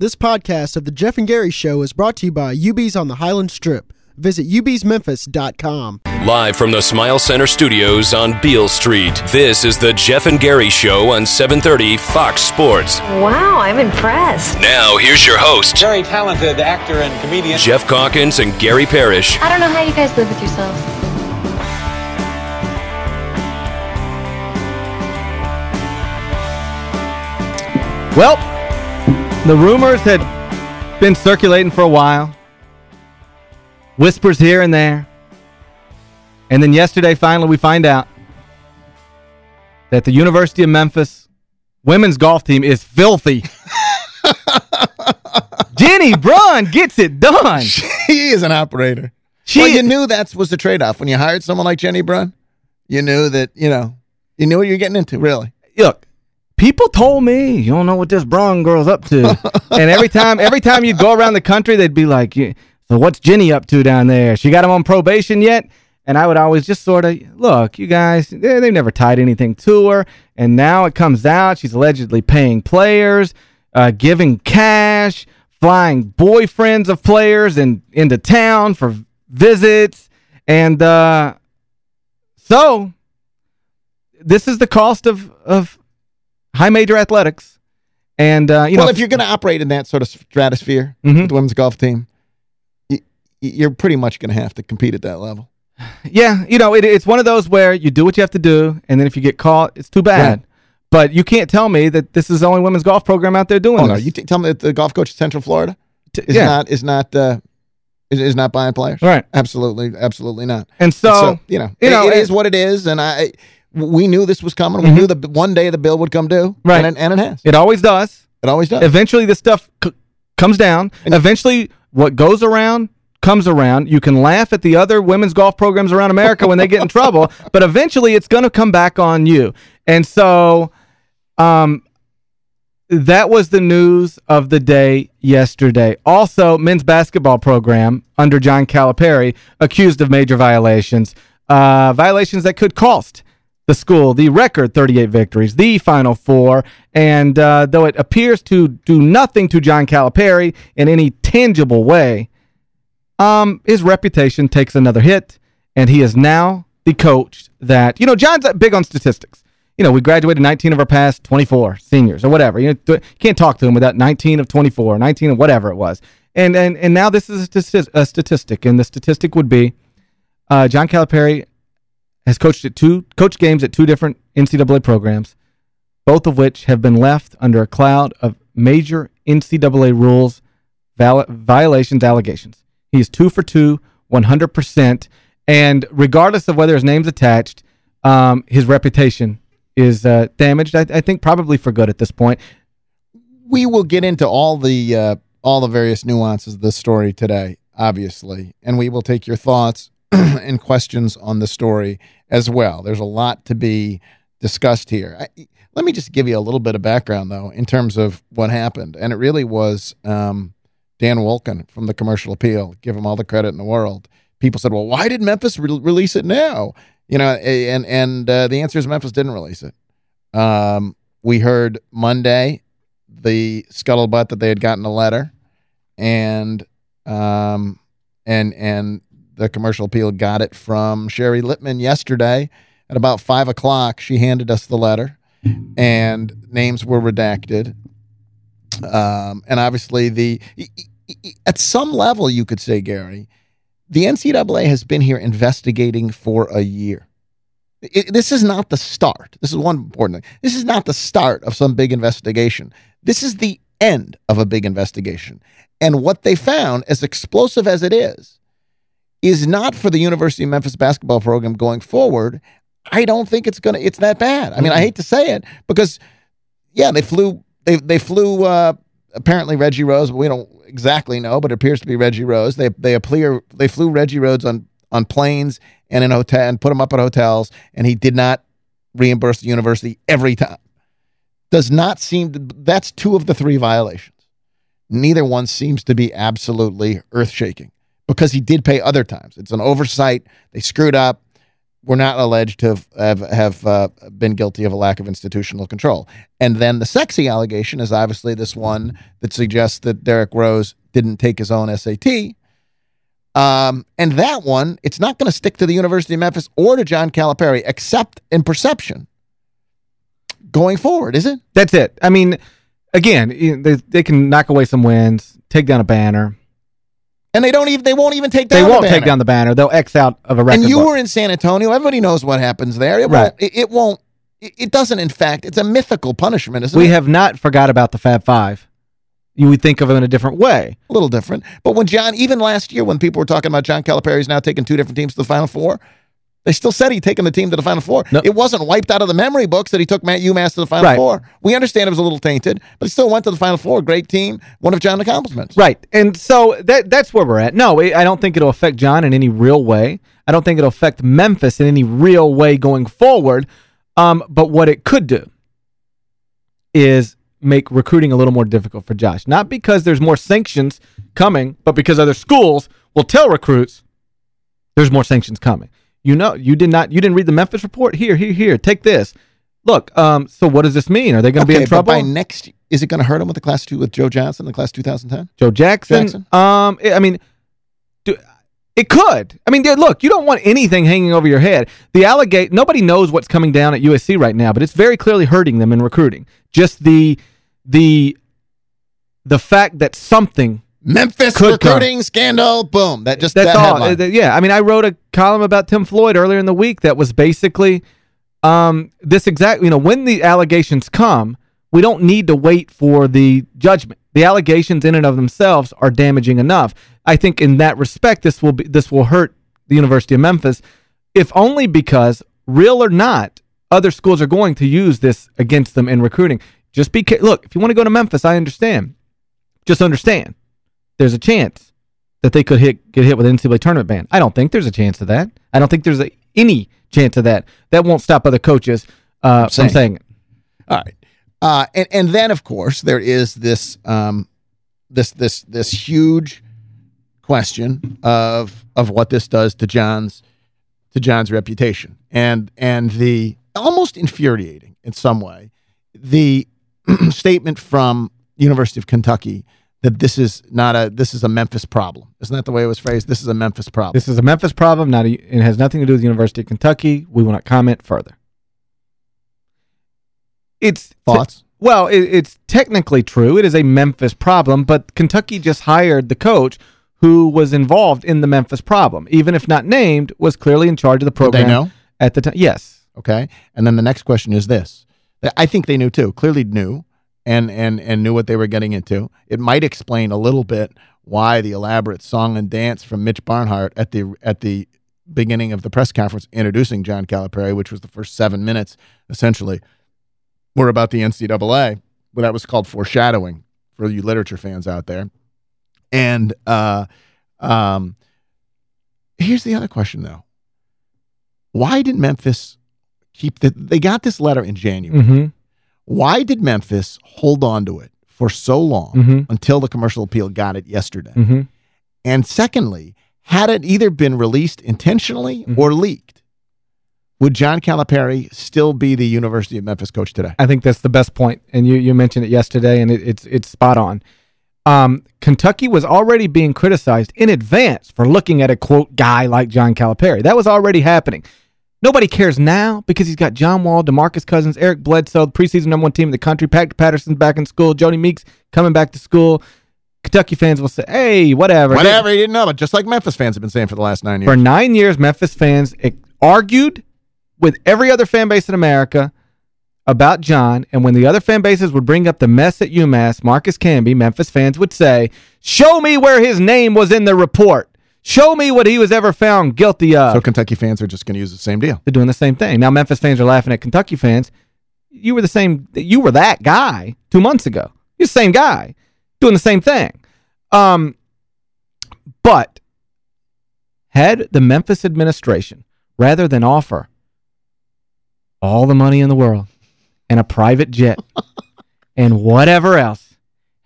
This podcast of The Geoff and Gary Show is brought to you by UB's on the Highland Strip. Visit ubsmemphis.com. Live from the Smile Center studios on Beale Street, this is the Geoff and Gary Show on 730 Fox Sports. Wow, I'm impressed. Now, here's your host. Very talented actor and comedian. Geoff Calkins and Gary Parrish. I don't know how you guys live with yourselves. Well, the rumors had been circulating for a while. Whispers here and there. And then yesterday, finally, we find out that the University of Memphis women's golf team is filthy. Jenny Braun gets it done. She is an operator. She well, you knew that was the trade-off. When you hired someone like Jenny Braun, you knew that, you know, you knew what you're getting into, really. look, people told me you don't know what this Braun girl's up to. and every time every time you'd go around the country, they'd be like, so what's Jenny up to down there? She got him on probation yet? And I would always just sort of, look, you guys, they, they've never tied anything to her. And now it comes out she's allegedly paying players, uh, giving cash, flying boyfriends of players in, into town for visits. And uh, so this is the cost of, of high major athletics. And, uh, you well, know, if you're going to operate in that sort of stratosphere Mhm. with the women's golf team, you're pretty much going to have to compete at that level. Yeah, you know, it, it's one of those where you do what you have to do, and then if you get caught, it's too bad. Right. But you can't tell me that this is the only women's golf program out there doing Oh, no, this. you tell me that the golf coach in Central Florida is yeah, not is not uh, is, is not buying players. Right. Absolutely, absolutely not. and so, you know, you it- know, it- is what it is, and I we knew this was coming. We knew that one day the bill would come due, Mm-hmm. Right. And, it- and it has. it always does. It always does. Eventually, this stuff c comes down. And- Eventually, what goes around comes around. You can laugh at the other women's golf programs around America when they get in trouble, but eventually it's going to come back on you. And so, um, that was the news of the day yesterday. Also, men's basketball program under John Calipari accused of major violations, uh, violations that could cost the school the record 38 victories, the Final Four, and uh, though it appears to do nothing to John Calipari in any tangible way, um, his reputation takes another hit, and he is now the coach that, you know, John's big on statistics. You know, we graduated 19 of our past 24 seniors or whatever. You, know, can't talk to him without 19 of 24, 19 of whatever it was. And and and now this is a statistic, and the statistic would be uh, John Calipari has coached at two coach games at two different NCAA programs, both of which have been left under a cloud of major NCAA rules violations allegations. He is two for two, 100%, and regardless of whether his name's attached, um, his reputation is uh, damaged, I, I think probably for good at this point. we will get into all the uh, all the various nuances of this story today, obviously, and we will take your thoughts and questions on the story as well. There's a lot to be discussed here. I, let me just give you a little bit of background, though, in terms of what happened, and it really was um, Dan Wolken from the Commercial Appeal. Give him all the credit in the world. People said, "Well, why did Memphis re- release it now?" You know, and and uh, the answer is Memphis didn't release it. Um, we heard Monday the scuttlebutt that they had gotten a letter, and um, and and the commercial appeal got it from Sherry Littman yesterday at about five o'clock. She handed us the letter, and names were redacted. Um, and obviously, the at some level, you could say, Gary, the NCAA has been here investigating for a year. It, this is not the start. This is one important thing. This is not the start of some big investigation. This is the end of a big investigation. And what they found, as explosive as it is, is not for the University of Memphis basketball program going forward. I don't think it's gonna. It's that bad. I mean, I hate to say it because, yeah, they flew. They they flew. Uh, apparently Reggie Rose, but we don't exactly know. But it appears to be Reggie Rose. They they appear they flew Reggie Rose on on planes and in hotel and put him up at hotels, and he did not reimburse the university every time. Does not seem to, that's two of the three violations. Neither one seems to be absolutely earth shaking because he did pay other times. It's an oversight. They screwed up. We're not alleged to have have, have uh, been guilty of a lack of institutional control. And then the sexy allegation is obviously this one that suggests that Derrick Rose didn't take his own SAT. Um, and that one, it's not going to stick to the University of Memphis or to John Calipari, except in perception going forward, is it? That's it. I mean, again, they, they can knock away some wins, take down a banner. And they don't even they won't even take down They won't the take down the banner. They'll X out of a record And you book. were in San Antonio. Everybody knows what happens there. It Right. won't it, it won't it, doesn't in fact. It's a mythical punishment, isn't We it? have not forgot about the Fab Five. You would think of them in a different way. a little different. But when John, even last year, when people were talking about John Calipari's now taking two different teams to the Final Four, they still said he'd taken the team to the Final Four. No. It wasn't wiped out of the memory books that he took Matt UMass to the Final Right. Four. We understand it was a little tainted, but he still went to the Final Four. Great team. One of John's accomplishments. Right. And so that that's where we're at. No, I I don't think it'll affect John in any real way. I don't think it'll affect Memphis in any real way going forward. Um, but what it could do is make recruiting a little more difficult for Josh. Not because there's more sanctions coming, but because other schools will tell recruits there's more sanctions coming. You know, you did not you didn't read the Memphis report? Here, here, here. Take this. Look, um, so what does this mean? Are they going to be in trouble? by next, is it going to hurt them with the class two with Joe Johnson, the class 2010? Joe Jackson. Jackson? Um, I I mean, do, it could. I mean, dude, look, you don't want anything hanging over your head. The allegate nobody knows what's coming down at USC right now, but it's very clearly hurting them in recruiting. Just the the the fact that something Memphis Could come. recruiting scandal. Boom. That just that's that all. headline. uh, yeah, I mean, I wrote a column about Tim Floyd earlier in the week that was basically um, this exact, you know, when the allegations come, we don't need to wait for the judgment. The allegations in and of themselves are damaging enough. I think in that respect, this will be this will hurt the University of Memphis, if only because, real or not, other schools are going to use this against them in recruiting. Just be look, if you want to go to Memphis, I understand. Just understand there's a chance that they could hit get hit with an NCAA tournament ban. I don't think there's a chance of that. I don't think there's a, any chance of that. That won't stop other coaches uh, from saying. saying it. All right. Uh, and, and then, of course, there is this um, this this this huge question of of what this does to John's to John's reputation and and the almost infuriating in some way the statement from University of Kentucky that this is not a this is a Memphis problem. Isn't that the way it was phrased? This is a Memphis problem. This is a Memphis problem. Not a, it has nothing to do with the University of Kentucky. We will not comment further. It's Thoughts? well, it, it's technically true. It is a Memphis problem, but Kentucky just hired the coach who was involved in the Memphis problem, even if not named, was clearly in charge of the Did program they know? at the time. Yes. Okay. And then the next question is this. I think they knew too, clearly knew and and and knew what they were getting into. It might explain a little bit why the elaborate song and dance from Mitch Barnhart at the at the beginning of the press conference introducing John Calipari, which was the first seven minutes, essentially, were about the NCAA. But that was called foreshadowing for you literature fans out there. And uh um here's the other question though. Why did Memphis keep the they got this letter in January. Mm-hmm. Why did Memphis hold on to it for so long Mhm. until the commercial appeal got it yesterday? Mm-hmm. And secondly, had it either been released intentionally Mhm. or leaked, would John Calipari still be the University of Memphis coach today? I think that's the best point, and you you mentioned it yesterday, and it, it's it's spot on. Um, Kentucky was already being criticized in advance for looking at a quote guy like John Calipari. That was already happening. Nobody cares now because he's got John Wall, DeMarcus Cousins, Eric Bledsoe, the preseason number one team in the country. Pat Patterson's back in school. Jodie Meeks coming back to school. Kentucky fans will say, "Hey, whatever." Whatever, he didn't know, but just like Memphis fans have been saying for the last nine years. For nine years, Memphis fans argued with every other fan base in America about John, and when the other fan bases would bring up the mess at UMass, Marcus Camby, Memphis fans would say, show me where his name was in the report. Show me what he was ever found guilty of. so Kentucky fans are just going to use the same deal. They're doing the same thing. Now Memphis fans are laughing at Kentucky fans. You were the same you were that guy 2 months ago. You're the same guy doing the same thing. Um but had the Memphis administration rather than offer all the money in the world and a private jet and whatever else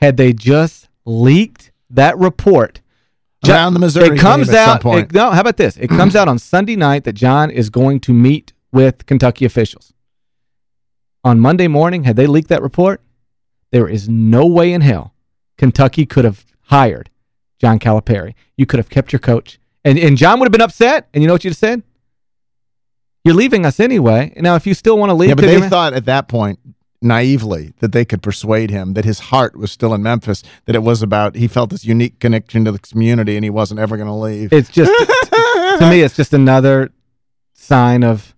had they just leaked that report Around the Missouri It comes game at some out. point. It, no, how about this? It comes out on Sunday night that John is going to meet with Kentucky officials. On Monday morning, had they leaked that report, there is no way in hell Kentucky could have hired John Calipari. You could have kept your coach. And and John would have been upset. And you know what you'd have said? You're leaving us anyway. Now if you still want to leave... Yeah, but they thought at that point, naively, that they could persuade him that his heart was still in Memphis, that it was about, he felt this unique connection to the community and he wasn't ever going to leave. It's just, to me, it's just another sign of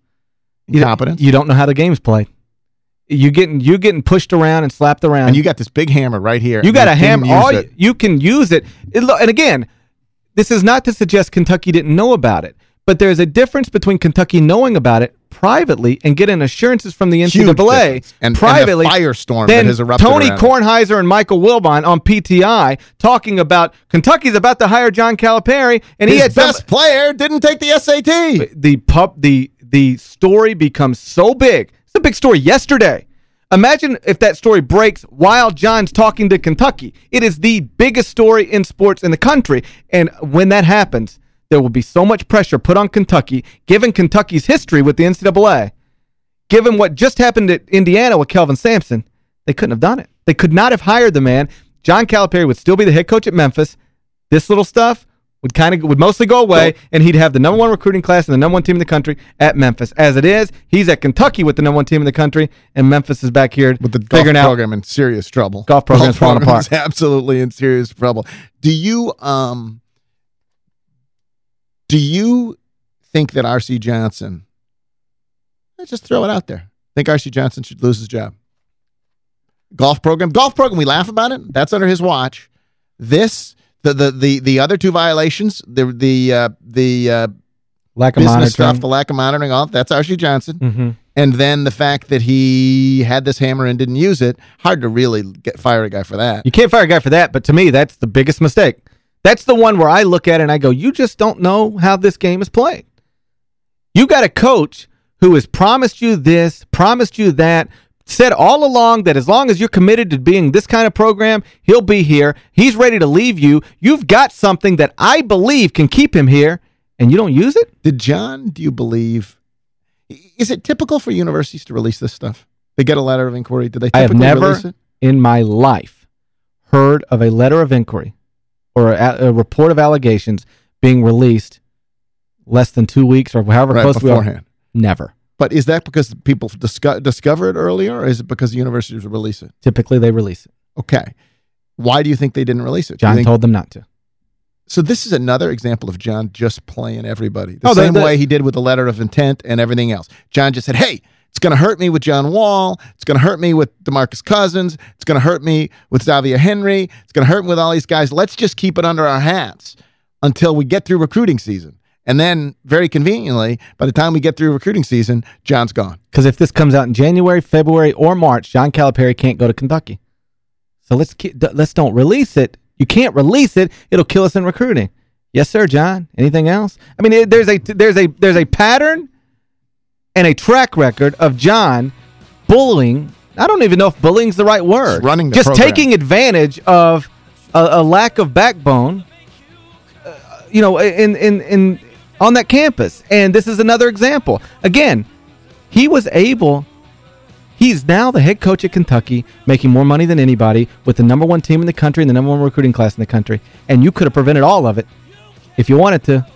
you don't- Incompetence. You don't know how the game's played. You getting you getting pushed around and slapped around. and you got this big hammer right here. you got a hammer. All you, you can use it. it. And again, this is not to suggest Kentucky didn't know about it, but there's a difference between Kentucky knowing about it privately and getting assurances from the NCAA. And- and the privately. firestorm then that has erupted Tony. Kornheiser and Michael Wilbon on PTI talking about Kentucky's about to hire John Calipari, and he His had some- best player didn't take the SAT. the pup the the story becomes so big. It's a big story yesterday. Imagine if that story breaks while John's talking to Kentucky. It is the biggest story in sports in the country. And when that happens, there will be so much pressure put on Kentucky, given Kentucky's history with the NCAA, given what just happened at Indiana with Kelvin Sampson, they couldn't have done it. They could not have hired the man. John Calipari would still be the head coach at Memphis. This little stuff would kind of would mostly go away, and he'd have the number one recruiting class and the number one team in the country at Memphis. As it is, he's at Kentucky with the number one team in the country, and Memphis is back here With the golf figuring out program in serious trouble. Golf program's falling program apart. is absolutely in serious trouble. Do you um do you think that RC Johnson let's just throw it out there. Think RC Johnson should lose his job? Golf program, golf program, we laugh about it. That's under his watch. This the the the the other two violations, the the uh the uh lack of business monitoring. stuff, the lack of monitoring off, that's RC Johnson. Mhm. And then the fact that he had this hammer and didn't use it, hard to really get fire a guy for that. You can't fire a guy for that, but to me, that's the biggest mistake. That's the one where I look at it and I go, you just don't know how this game is played. You got a coach who has promised you this, promised you that, said all along that as long as you're committed to being this kind of program, he'll be here. He's ready to leave you. You've got something that I believe can keep him here, and you don't use it? Did John, do you believe, is it typical for universities to release this stuff? They get a letter of inquiry. Do they I have never in my life heard of a letter of inquiry or a, a report of allegations being released less than two weeks or however Right, close we are. beforehand. Never. But is that because people disco- discover it earlier or is it because the universities release it? Typically, they release it. Okay. Why do you think they didn't release it? John told them not to. So this is another example of John just playing everybody. The Oh, the- same the- way he did with the letter of intent and everything else. John just said, hey, it's going to hurt me with John Wall. It's going to hurt me with DeMarcus Cousins. It's going to hurt me with Xavier Henry. It's going to hurt me with all these guys. Let's just keep it under our hats until we get through recruiting season. And then, very conveniently, by the time we get through recruiting season, John's gone. Because if this comes out in January, February, or March, John Calipari can't go to Kentucky. So let's keep, let's don't release it. You can't release it. It'll kill us in recruiting. Yes, sir, John. Anything else? I mean, there's a there's a there's a pattern and a track record of John bullying. I don't even know if bullying's the right word. Just running the Just program. taking advantage of a, a lack of backbone. uh, you know, in in in on that campus. And this is another example. Again, he was able he's now the head coach at Kentucky, making more money than anybody with the number one team in the country and the number one recruiting class in the country. And you could have prevented all of it if you wanted to.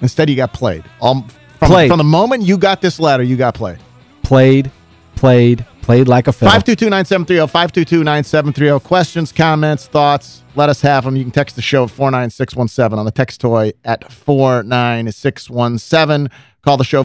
Instead, you got played. All, from, Played. From the moment you got this letter, you got played. Played, played, played like a fiddle. 522-9730, 522-9730. Questions, comments, thoughts, let us have them. You can text the show at 49617 on the text toy at 49617. Call the show